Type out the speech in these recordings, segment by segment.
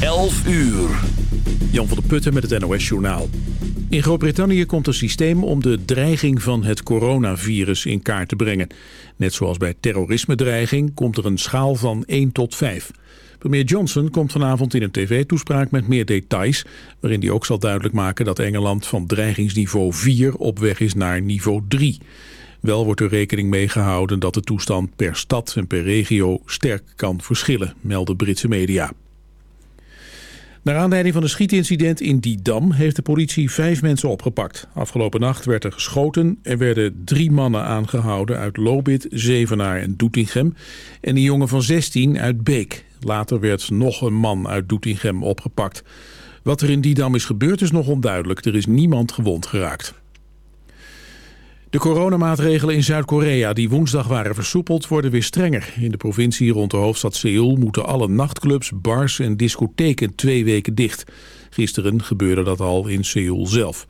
11 uur. Jan van der Putten met het NOS Journaal. In Groot-Brittannië komt een systeem om de dreiging van het coronavirus in kaart te brengen. Net zoals bij terrorisme-dreiging komt er een schaal van 1 tot 5. Premier Johnson komt vanavond in een tv-toespraak met meer details... waarin hij ook zal duidelijk maken dat Engeland van dreigingsniveau 4 op weg is naar niveau 3. Wel wordt er rekening mee gehouden dat de toestand per stad en per regio sterk kan verschillen, melden Britse media. Naar aanleiding van een schietincident in Didam heeft de politie vijf mensen opgepakt. Afgelopen nacht werd er geschoten. Er werden drie mannen aangehouden uit Lobit, Zevenaar en Doetinchem. En een jongen van 16 uit Beek. Later werd nog een man uit Doetinchem opgepakt. Wat er in Didam is gebeurd is nog onduidelijk. Er is niemand gewond geraakt. De coronamaatregelen in Zuid-Korea die woensdag waren versoepeld worden weer strenger. In de provincie rond de hoofdstad Seoul moeten alle nachtclubs, bars en discotheken twee weken dicht. Gisteren gebeurde dat al in Seoul zelf.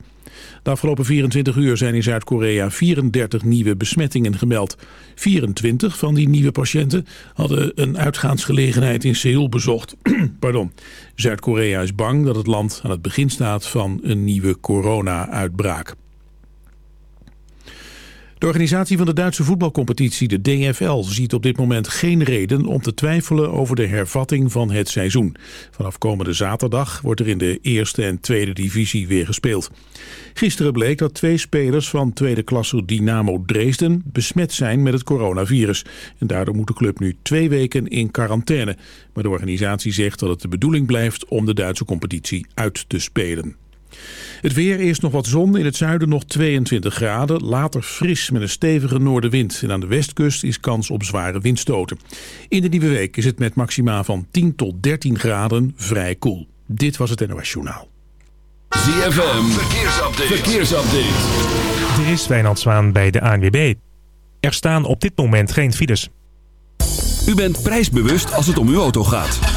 De afgelopen 24 uur zijn in Zuid-Korea 34 nieuwe besmettingen gemeld. 24 van die nieuwe patiënten hadden een uitgaansgelegenheid in Seoul bezocht. Pardon. Zuid-Korea is bang dat het land aan het begin staat van een nieuwe corona-uitbraak. De organisatie van de Duitse voetbalcompetitie, de DFL, ziet op dit moment geen reden om te twijfelen over de hervatting van het seizoen. Vanaf komende zaterdag wordt er in de eerste en tweede divisie weer gespeeld. Gisteren bleek dat twee spelers van tweede klasse Dynamo Dresden besmet zijn met het coronavirus. En daardoor moet de club nu twee weken in quarantaine. Maar de organisatie zegt dat het de bedoeling blijft om de Duitse competitie uit te spelen. Het weer, eerst nog wat zon, in het zuiden nog 22 graden. Later fris met een stevige noordenwind. En aan de westkust is kans op zware windstoten. In de nieuwe week is het met maxima van 10 tot 13 graden vrij koel. Dit was het NOS Journaal. ZFM, verkeersupdate. verkeersupdate. Er is Wijnand Zwaan bij de ANWB. Er staan op dit moment geen files. U bent prijsbewust als het om uw auto gaat.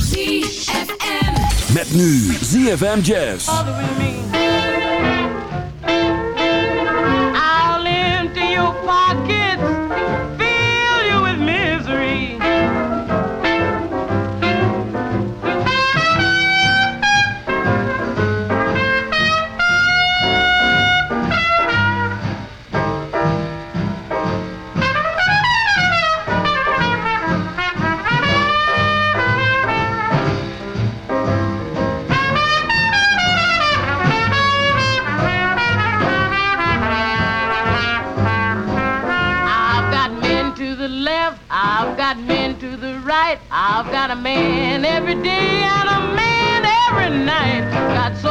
Met nu ZFM Jazz. Got a man every day and a man every night. Got so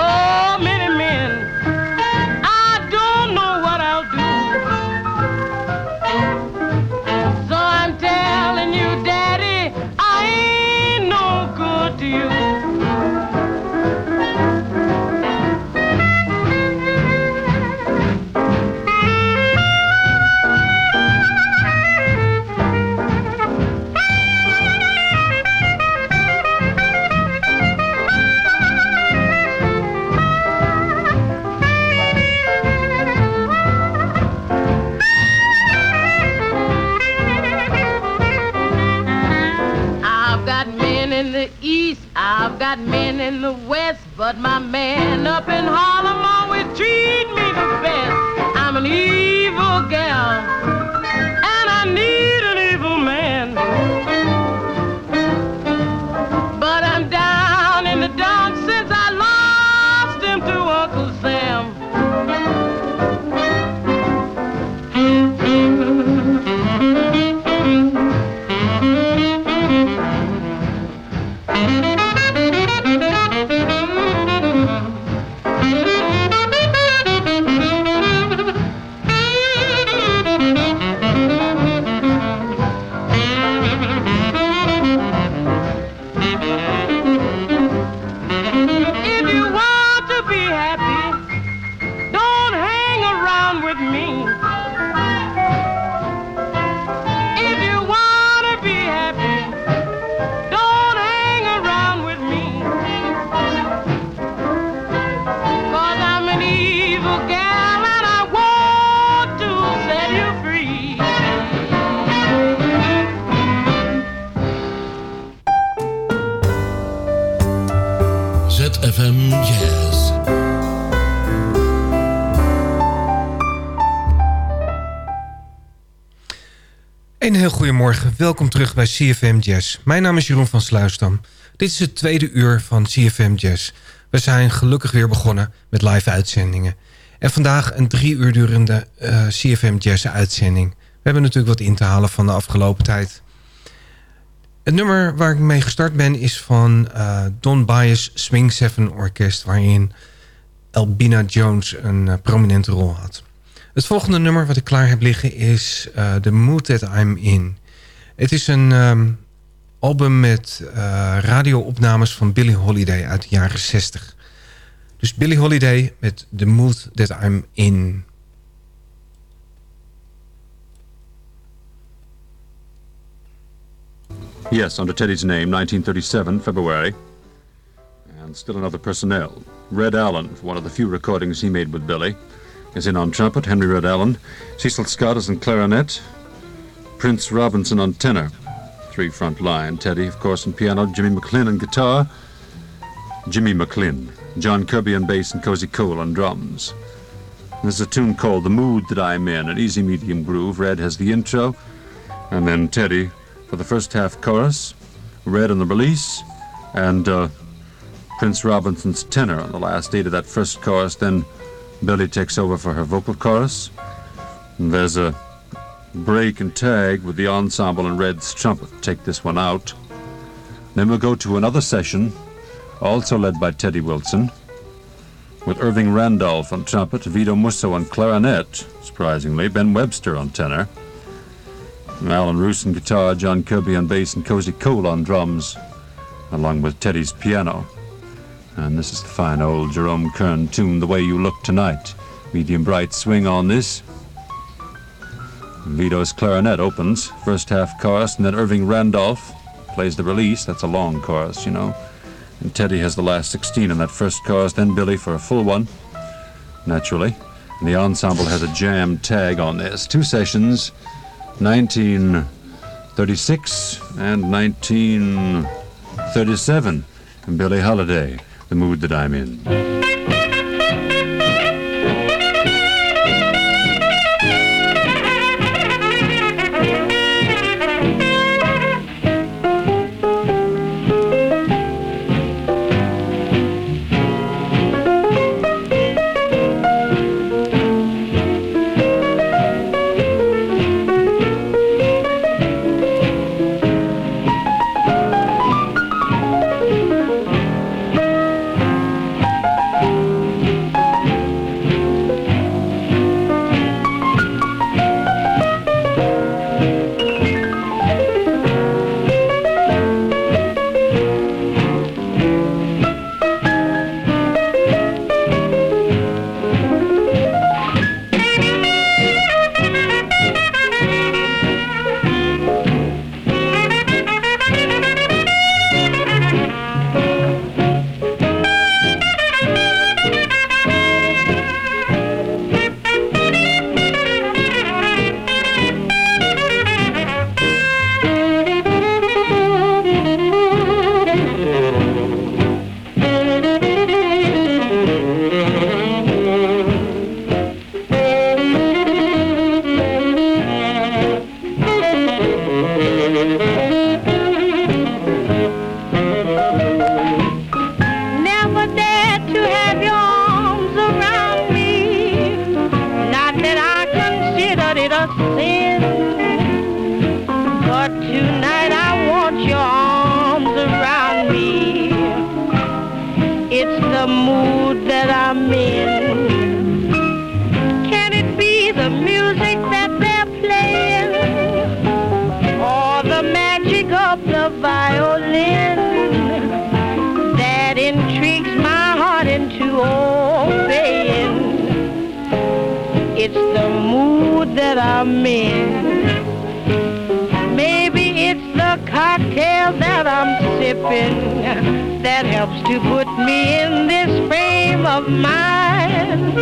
welkom terug bij CFM Jazz. Mijn naam is Jeroen van Sluisdam. Dit is het tweede uur van CFM Jazz. We zijn gelukkig weer begonnen met live uitzendingen. En vandaag een drie uur durende eh, CFM Jazz uitzending. We hebben natuurlijk wat in te halen van de afgelopen tijd. Het nummer waar ik mee gestart ben is van eh, Don Bias Swing Seven Orkest... waarin Albina Jones een eh, prominente rol had. Het volgende nummer wat ik klaar heb liggen is The Mood That I'm In. Het is een ehm, album met eh, radioopnames van Billie Holiday uit de jaren 60. Dus Billie Holiday met The Mood That I'm In. Yes, under Teddy's name, 1937, February. And still another personnel. Red Allen, for one of the few recordings he made with Billy, is in on trumpet, Henry Red Allen. Cecil Scott is in clarinet. Prince Robinson on tenor. Three front line. Teddy, of course, on piano. Jimmy McClin on guitar. Jimmy McClin. John Kirby on bass and Cozy Cole on drums. This is a tune called The Mood That I'm In, an easy medium groove. Red has the intro, and then Teddy for the first half chorus, Red on the release, and uh, Prince Robinson's tenor on the last eight of that first chorus. Then Billy takes over for her vocal chorus. And there's a break and tag with the ensemble and Red's trumpet. Take this one out. Then we'll go to another session, also led by Teddy Wilson, with Irving Randolph on trumpet, Vito Musso on clarinet, surprisingly, Ben Webster on tenor, Alan Roos on guitar, John Kirby on bass, and Cozy Cole on drums, along with Teddy's piano. And this is the fine old Jerome Kern tune, The Way You Look Tonight. Medium bright swing on this. Vito's clarinet opens, first half chorus, and then Irving Randolph plays the release. That's a long chorus, you know. And Teddy has the last 16 in that first chorus, then Billy for a full one, naturally. And the ensemble has a jam tag on this. Two sessions, 1936 and 1937. And Billie Holiday, The Mood That I'm In. I'm. Maybe it's the cocktail that I'm sipping that helps to put me in this frame of mind.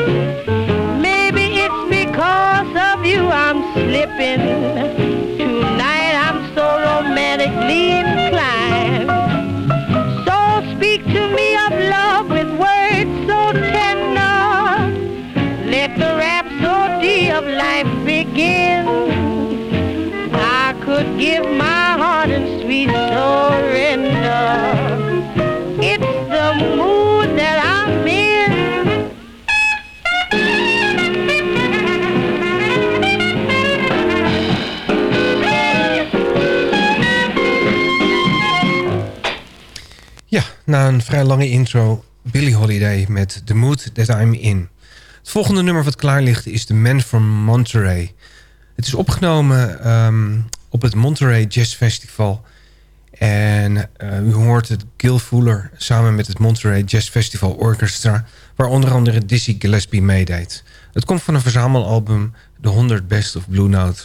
Maybe it's because of you I'm slipping. Tonight I'm so romantically begin. I could give my heart in sweet surrender. It's the mood that I'm in. Ja, na een vrij lange intro, Billie Holiday met The Mood That I'm In. Het volgende nummer wat klaar ligt is The Man from Monterey. Het is opgenomen ehm, op het Monterey Jazz Festival. En eh, u hoort het Gil Fuller samen met het Monterey Jazz Festival Orchestra... waar onder andere Dizzy Gillespie meedeed. Het komt van een verzamelalbum The 100 Best of Blue Note.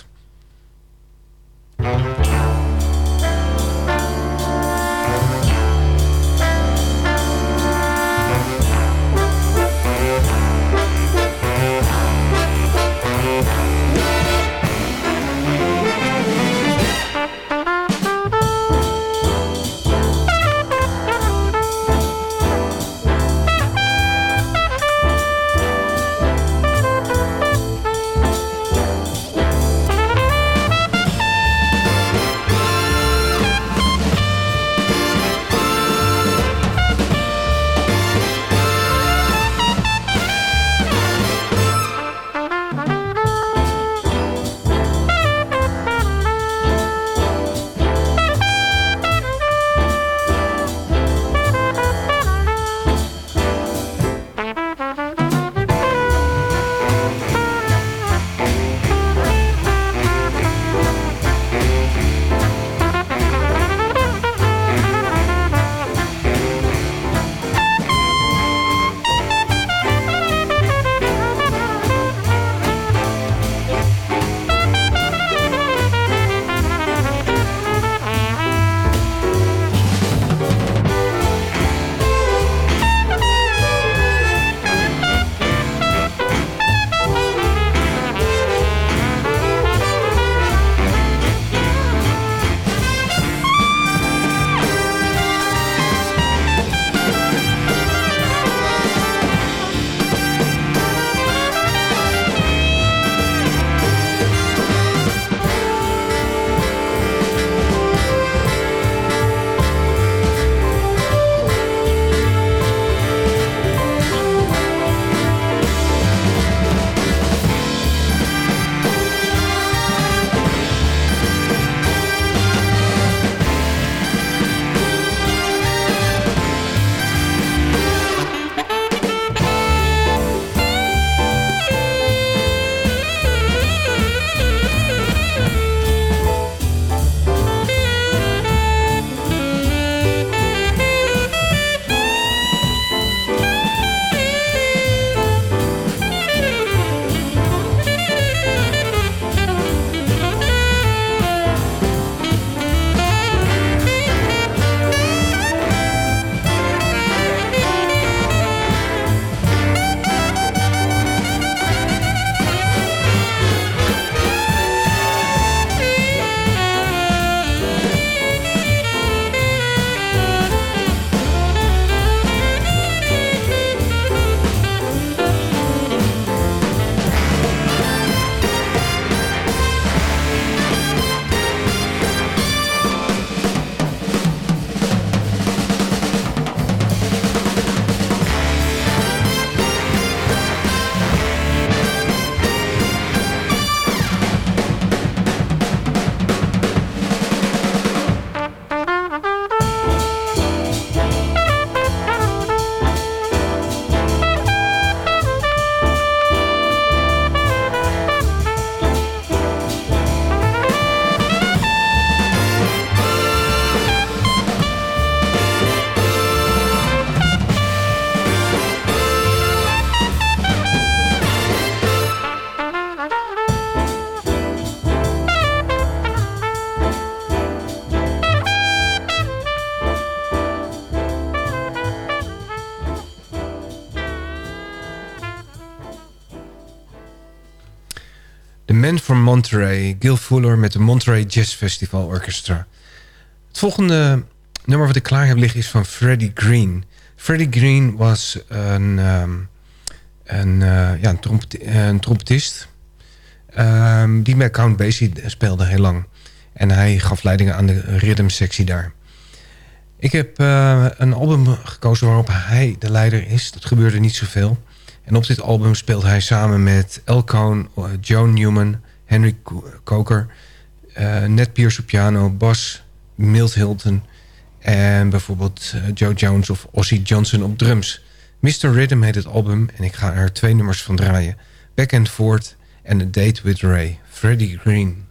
From Monterey, Gil Fuller met de Monterey Jazz Festival Orchestra. Het volgende nummer wat ik klaar heb liggen is van Freddie Green. Freddie Green was een, ehm, een, eh, ja, een, trompet, een trompetist... ehm, die met Count Basie speelde heel lang. En hij gaf leidingen aan de rhythm-sectie daar. Ik heb eh, een album gekozen waarop hij de leider is. Dat gebeurde niet zoveel. En op dit album speelt hij samen met El Cohn, eh, Joan Newman, Henry Co- Coker... eh, Ned Pierce op piano, Bas, Milt Hilton... en bijvoorbeeld eh, Joe Jones of Ozzy Johnson op drums. Mr. Rhythm heet het album en ik ga er twee nummers van draaien. Back and Forth en A Date with Ray. Freddie Green.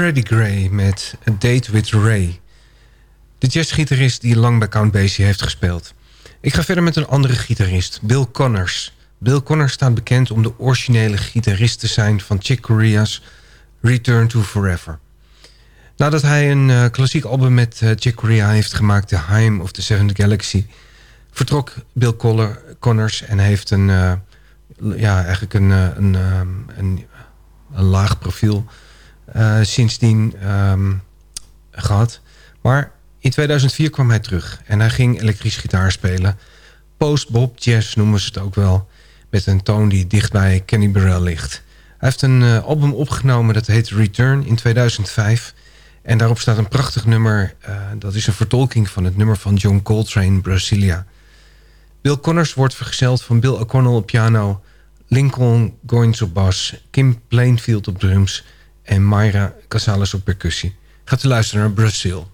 Freddie Gray met A Date with Ray. De jazzgitarist die lang bij Count Basie heeft gespeeld. Ik ga verder met een andere gitarist, Bill Connors. Bill Connors staat bekend om de originele gitarist te zijn... van Chick Corea's Return to Forever. Nadat hij een uh, klassiek album met uh, Chick Corea heeft gemaakt... The Heim of the Seventh Galaxy... vertrok Bill Connors en heeft een... Uh, ja, eigenlijk een, een, een, laag profiel sindsdien um, gehad. Maar in 2004 kwam hij terug en hij ging elektrisch gitaar spelen. Post-bop jazz noemen ze het ook wel. Met een toon die dicht bij Kenny Burrell ligt. Hij heeft een uh, album opgenomen dat heet Return in 2005. En daarop staat een prachtig nummer. Uh, dat is een vertolking van het nummer van John Coltrane, Brasilia. Bill Connors wordt vergezeld van Bill O'Connell op piano... Lincoln Goins op bas, Kim Plainfield op drums en Mayra Casales op percussie. Gaat u luisteren naar Brazil.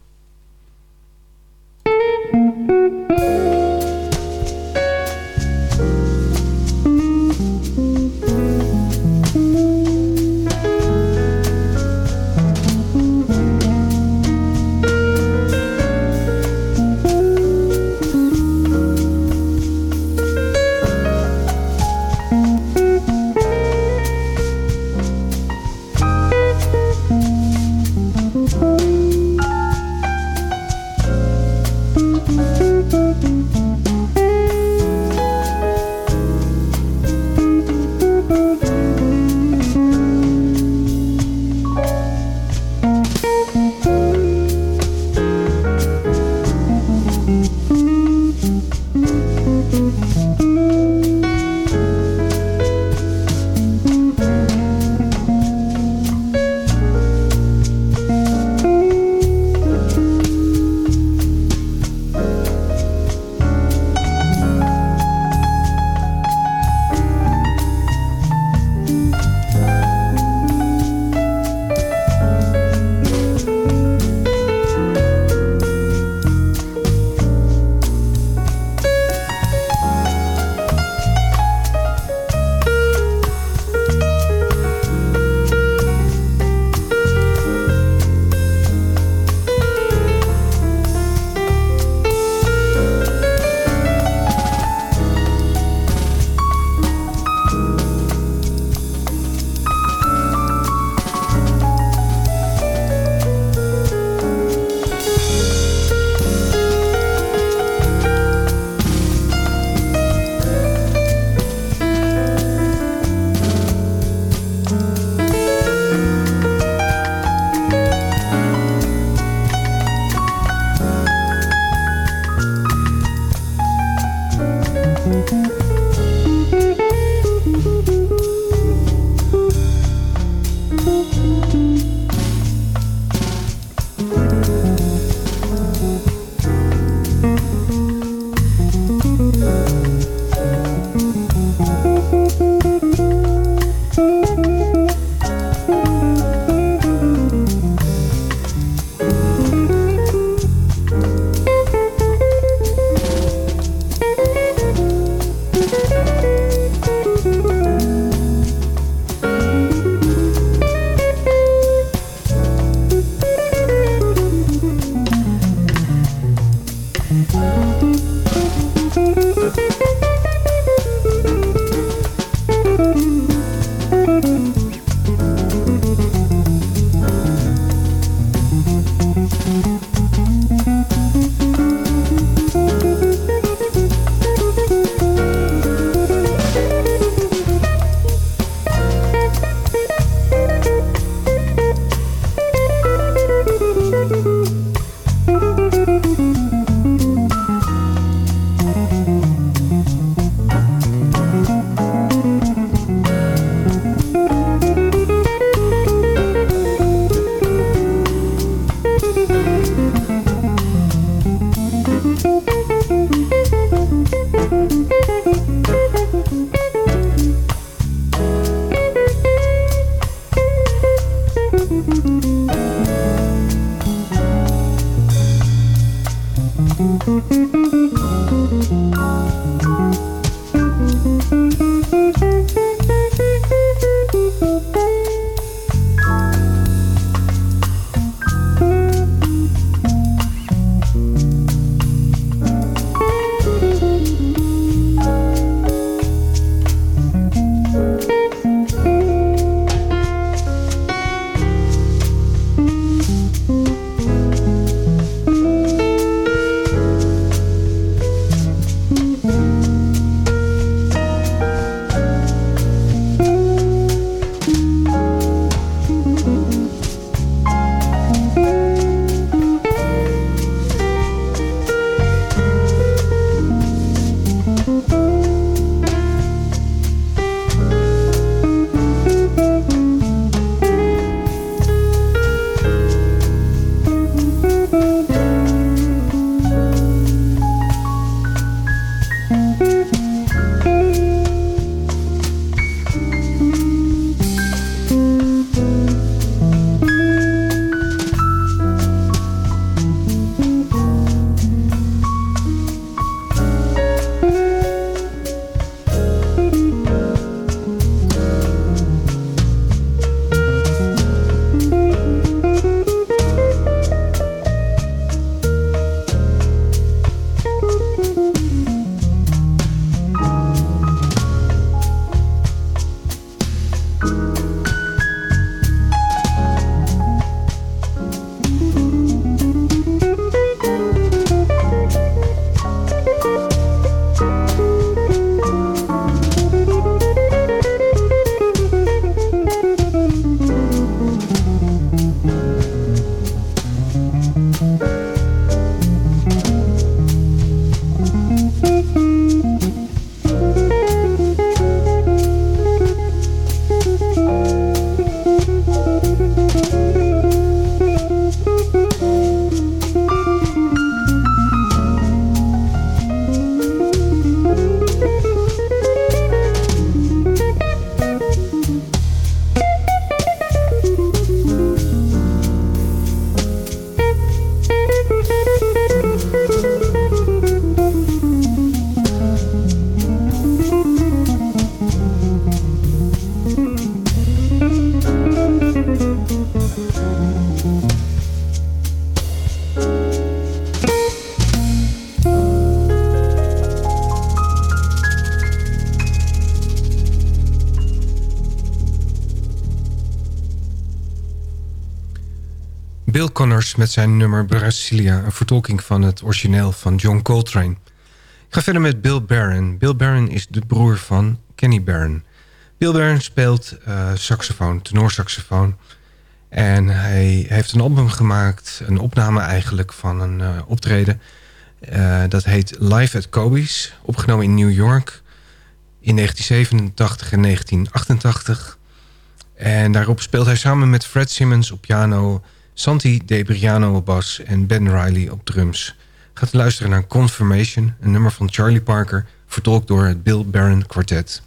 Met zijn nummer Brasilia... een vertolking van het origineel van John Coltrane. Ik ga verder met Bill Barron. Bill Barron is de broer van Kenny Barron. Bill Barron speelt uh, saxofoon, tenorsaxofoon... En hij heeft een album gemaakt, een opname eigenlijk van een uh, optreden. Uh, dat heet Live at Kobe's, opgenomen in New York in 1987 en 1988. En daarop speelt hij samen met Fred Simmons op piano... Santi De Briano op bas en Ben Riley op drums. Gaat luisteren naar Confirmation, een nummer van Charlie Parker... vertolkt door het Bill Barron Quartet.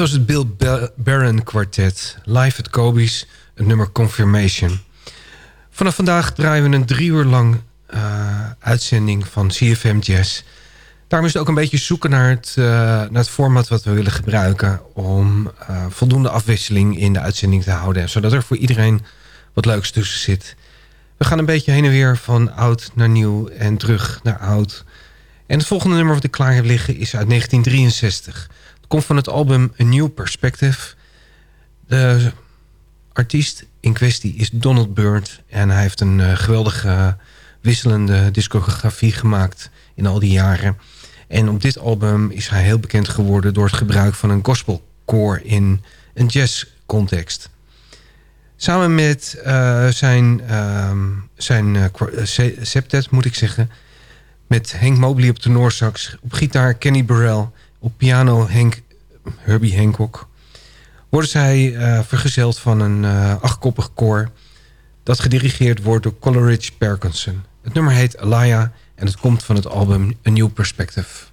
Was het Bill Ba- Barron Quartet. Live at Kobe's, het nummer Confirmation. Vanaf vandaag draaien we een drie uur lang eh, uitzending van CFM Jazz. Daarom is het ook een beetje zoeken naar het, eh, naar het format wat we willen gebruiken... om eh, voldoende afwisseling in de uitzending te houden... zodat er voor iedereen wat leuks tussen zit. We gaan een beetje heen en weer van oud naar nieuw en terug naar oud. En het volgende nummer wat ik klaar heb liggen is uit 1963. Komt van het album A New Perspective. De artiest in kwestie is Donald Byrd. En hij heeft een eh, geweldige wisselende discografie gemaakt in al die jaren. En op dit album is hij heel bekend geworden... door het gebruik van een gospelkoor in een jazzcontext. Samen met eh, zijn, ehm, zijn eh, septet, moet ik zeggen... met Henk Mobley op tenorsax, op gitaar Kenny Burrell... op piano Henk, Herbie Hancock... worden zij eh, vergezeld van een eh, achtkoppig koor... dat gedirigeerd wordt door Coleridge Perkinson. Het nummer heet Alaya en het komt van het album A New Perspective.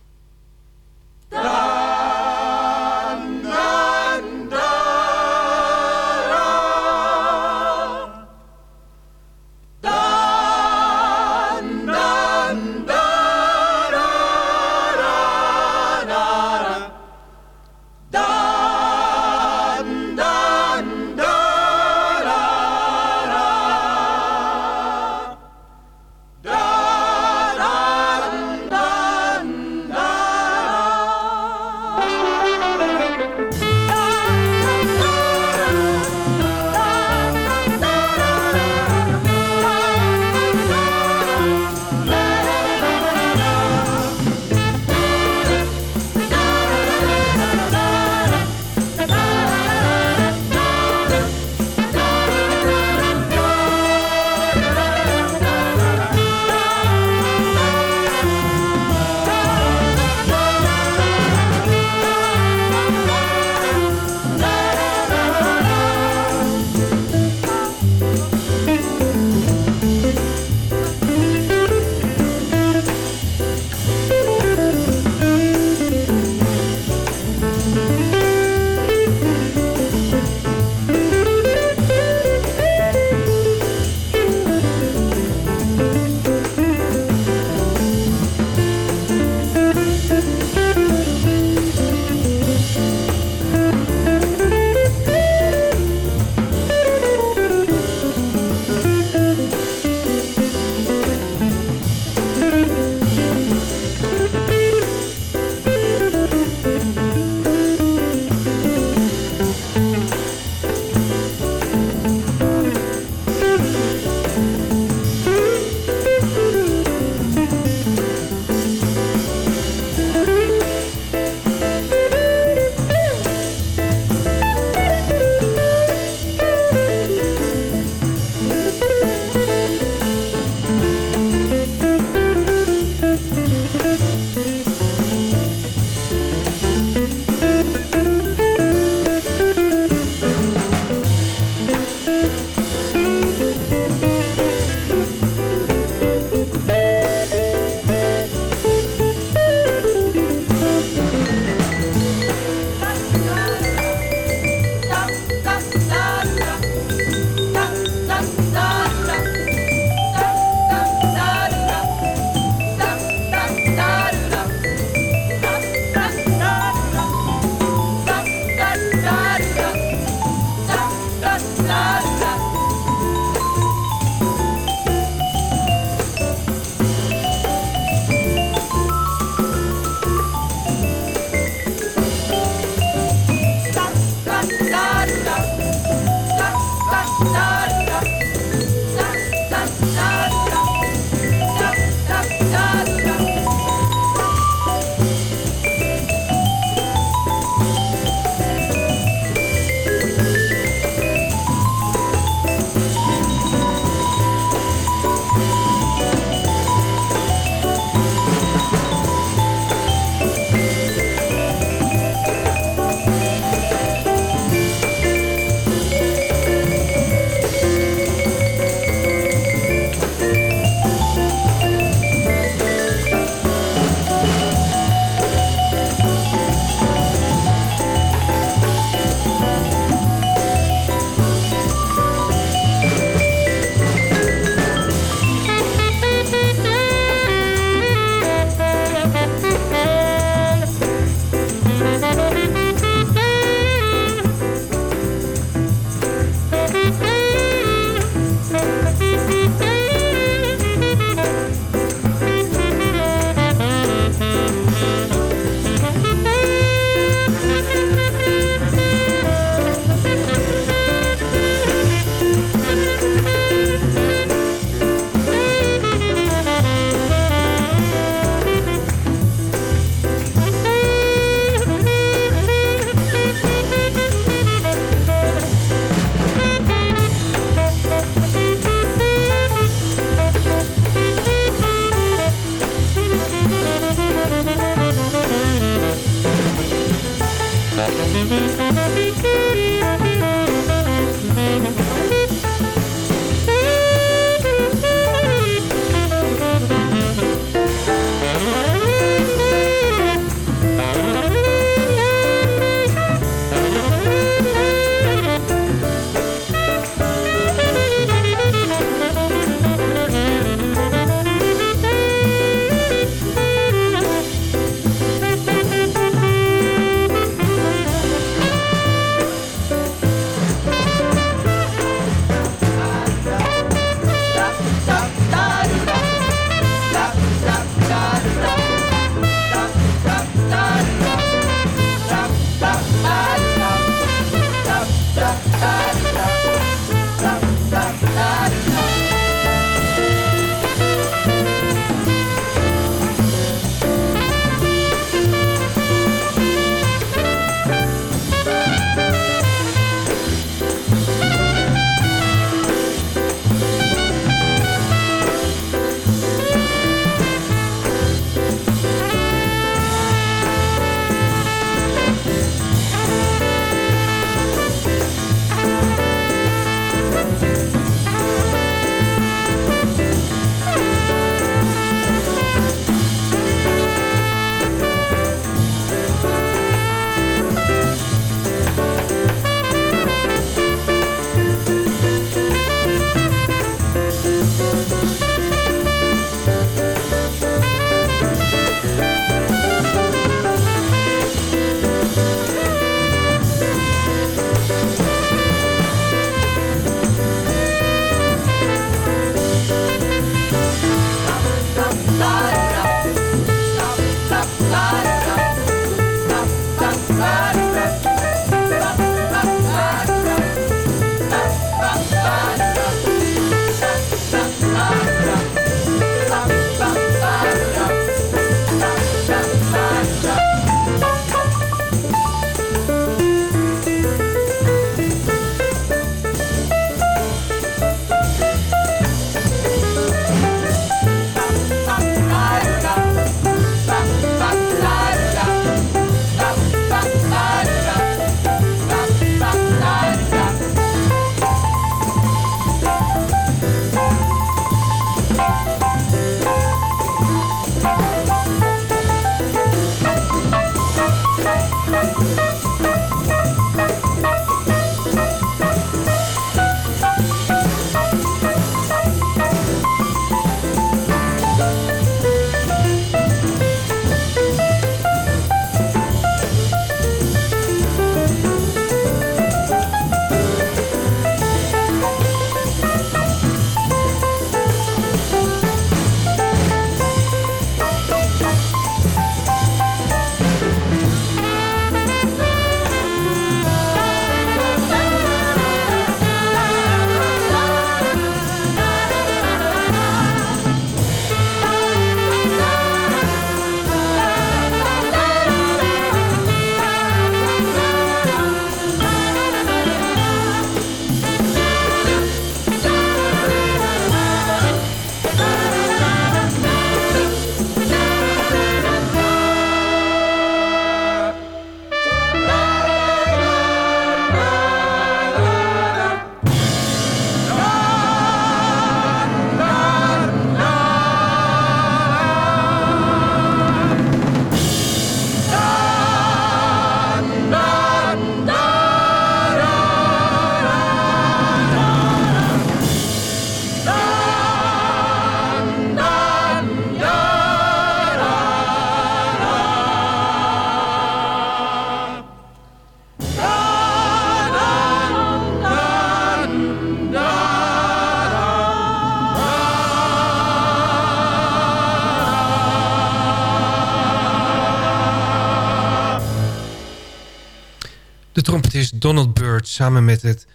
Donald Byrd samen met het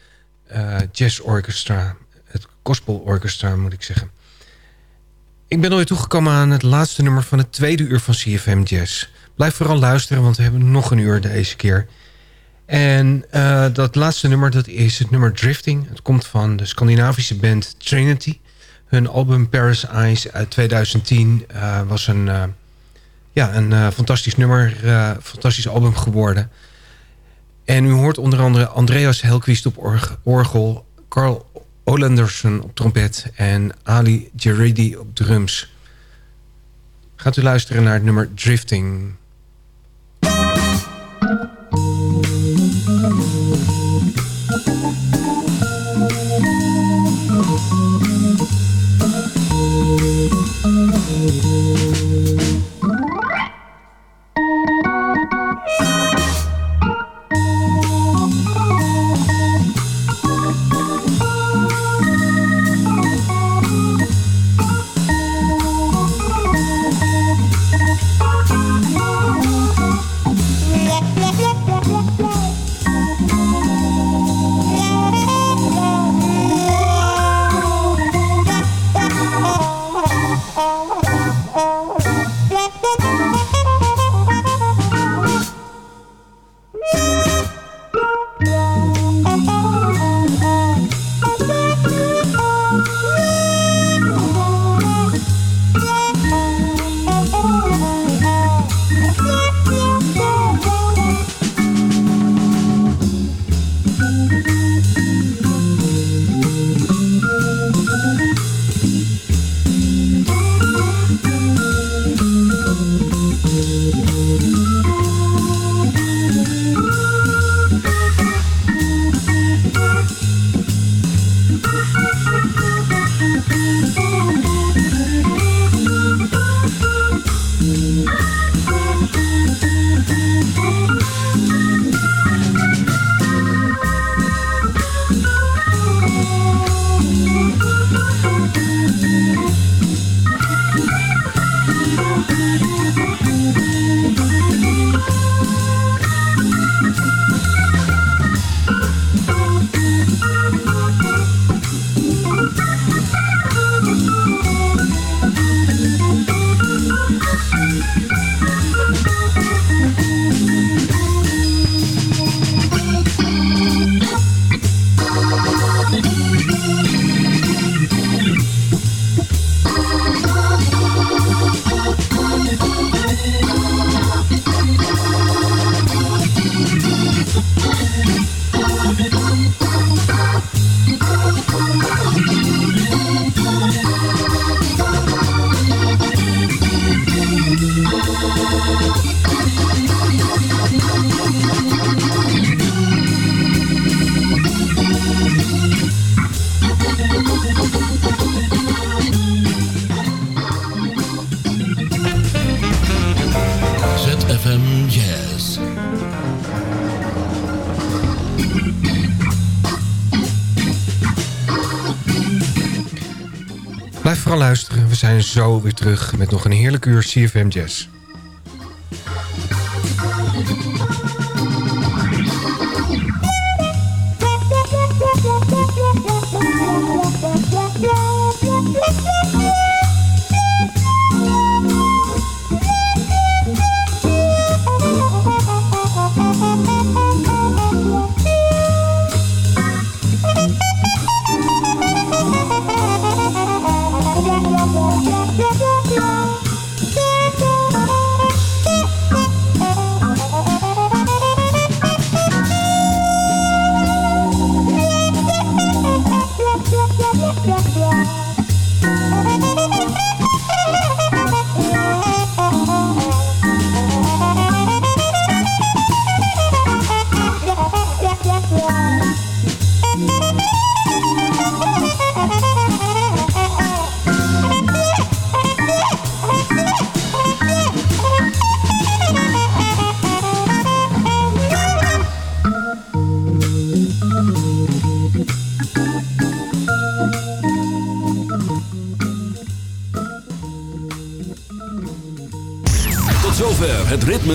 uh, Jazz Orchestra. Het Gospel Orchestra moet ik zeggen. Ik ben alweer toegekomen aan het laatste nummer van het tweede uur van CFM Jazz. Blijf vooral luisteren, want we hebben nog een uur deze keer. En uh, dat laatste nummer dat is het nummer Drifting. Het komt van de Scandinavische band Trinity. Hun album Paris Eyes uit 2010 uh, was een, ja, een fantastisch nummer, fantastisch album geworden. En u hoort onder andere Andreas Helquist op org- orgel... Carl Olendersen op trompet en Ali Geridi op drums. Gaat u luisteren naar het nummer Drifting... Luisteren. We zijn zo weer terug met nog een heerlijk uur CFM Jazz.